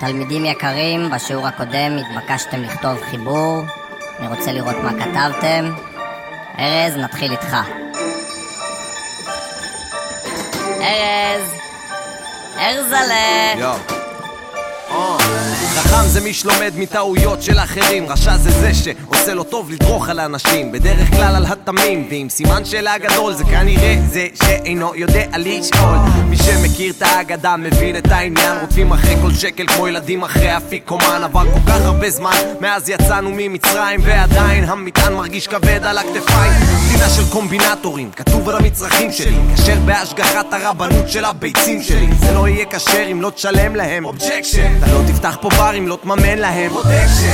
תלמידים יקרים, בשיעור הקודם התבקשתם לכתוב חיבור. אני רוצה לראות מה כתבתם. ארז, נתחיל איתך. ארז! ארזלה! חכם זה מי שלומד מטעויות של אחרים רשע זה זה שעושה לו טוב לדרוך על אנשים בדרך כלל על התמים ועם סימן שאלה גדול זה כנראה זה שאינו יודע לשאול מי שמכיר את האגדה מבין את העניין. רודפים אחרי כל שקל כמו ילדים אחרי אפיקומן. עבר כל כך הרבה זמן מאז יצאנו ממצרים ועדיין המטען מרגיש כבד על הכתפיים. מדינה של קומבינטורים כתוב על המצרכים שלי. כשר בהשגחת הרבנות של הביצים שלי. זה לא יהיה כשר אם לא תשלם להם. objection אתה לא תפתח פה בר אם לא תממן להם.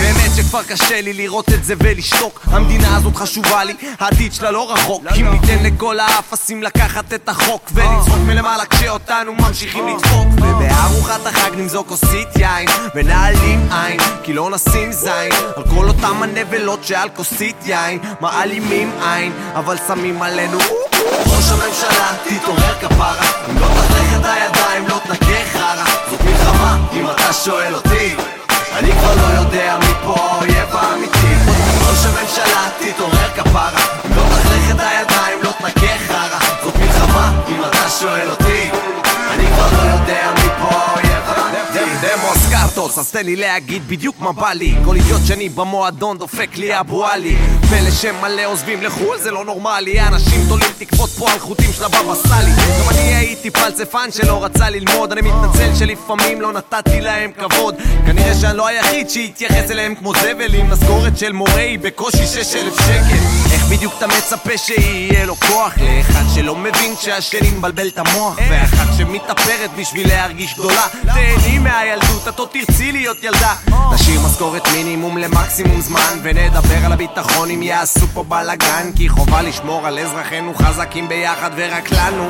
באמת שכבר קשה לי לראות את זה ולשתוק. המדינה הזאת חשובה לי, העתיד שלה לא רחוק. אם ניתן לכל האפסים לקחת את החוק ולצחוק מלמעלה כשאותנו ממשיכים לדפוק. ובארוחת החג נמזוג כוסית יין ונעלים עין כי לא נשים זין. על כל אותם הנבלות שעל כוסית יין מעלימים עין אבל שמים עלינו. ראש הממשלה תתעורר כפרה. אם לא תחלך את הידיים לא תנקה חרא. זאת מלחמה אם אתה שואל אותי. אני כבר לא יודע מי פה האויב האמיתי. ראש הממשלה תתעורר כפרה. אם לא תחלך את הידיים לא תנקה חרא. זאת מלחמה אם אתה שואל אותי אז תן לי להגיד בדיוק מה בא לי. כל אידיוט שני במועדון דופק לי אבו עלי פלא שמלא עוזבים לחו"ל זה לא נורמלי. אנשים תולים תקוות פה על חוטים של הבבא סאלי. גם אני הייתי פלצפן שלא רצה ללמוד. אני מתנצל שלפעמים לא נתתי להם כבוד. כנראה שאני לא היחיד שהתייחס אליהם כמו זבל עם משכורת של מורה היא בקושי שש אלף שקל. איך בדיוק אתה מצפה שיהיה לו כוח? לאחד שלא מבין שהשני מבלבל את המוח. ואחת שמתאפרת בשביל להרגיש גדולה. תהני מהילדות, את עוד תרצי להיות ילדה. נשאיר משכורת מינימום למקסימום זמן ונדבר על הביטחון אם יעשו פה בלאגן כי חובה לשמור על אזרחינו חזקים ביחד ורק לנו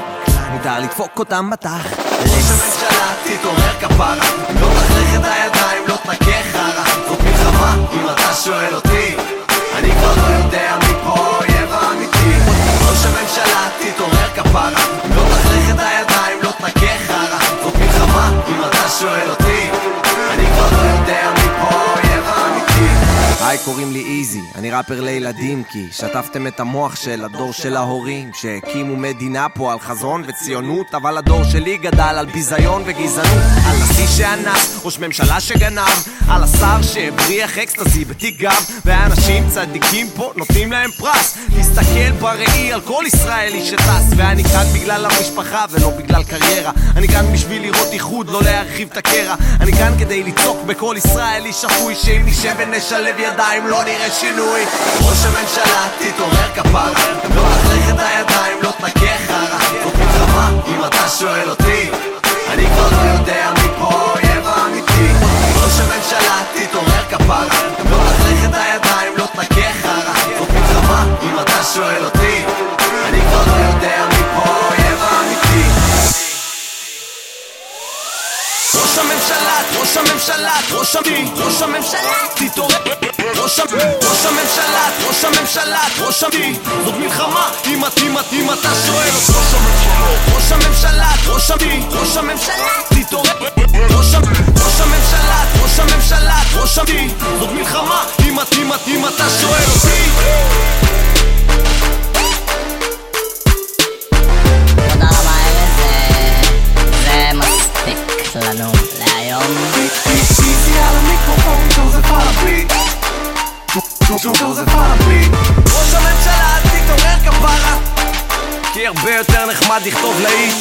מותר לדפוק אותם בתח. ראש הממשלה תתעורר כפרה לא תחלך קוראים לי איזי, אני ראפר לילדים כי שטפתם את המוח של הדור של ההורים שהקימו מדינה פה על חזון וציונות אבל הדור שלי גדל על ביזיון וגזענות. על נשיא שאנס, ראש ממשלה שגנב על השר שהבריח אקסטזי בתיק גב ואנשים צדיקים פה נותנים להם פרס. להסתכל בראי על כל ישראלי שטס ואני כאן בגלל המשפחה ולא בגלל קריירה. אני כאן בשביל לראות איחוד, לא להרחיב את הקרע. אני כאן כדי לצעוק בכל ישראלי שפוי שאם נשב ונשלב ידיים לא נראה שינוי. ראש הממשלה תתעורר כפרה. לא תחלך את הידיים, לא תנקה חרא. זאת מלחמה אם אתה שואל אותי אני כבר לא יודע מי פה האויב האמיתי. ראש הממשלה תתעורר כפרה. לא תחלך את הידיים, לא תנקה חרא. זאת מלחמה אם אתה שואל אותי ראש הממשלה, ראש הממשלה, ראש המי, ראש הממשלה, תתעורר. ראש המ- ראש הממשלה, ראש הממשלה, ראש המי זאת מלחמה אם את, אם את, אם אתה שואל. ראש הממשלה, ראש הממשלה, ראש הממשלה, תתעורר. ראש הממשלה, ג'וזף על הביט ראש הממשלה, תתעורר כפרה כי הרבה יותר נחמד לכתוב לאיש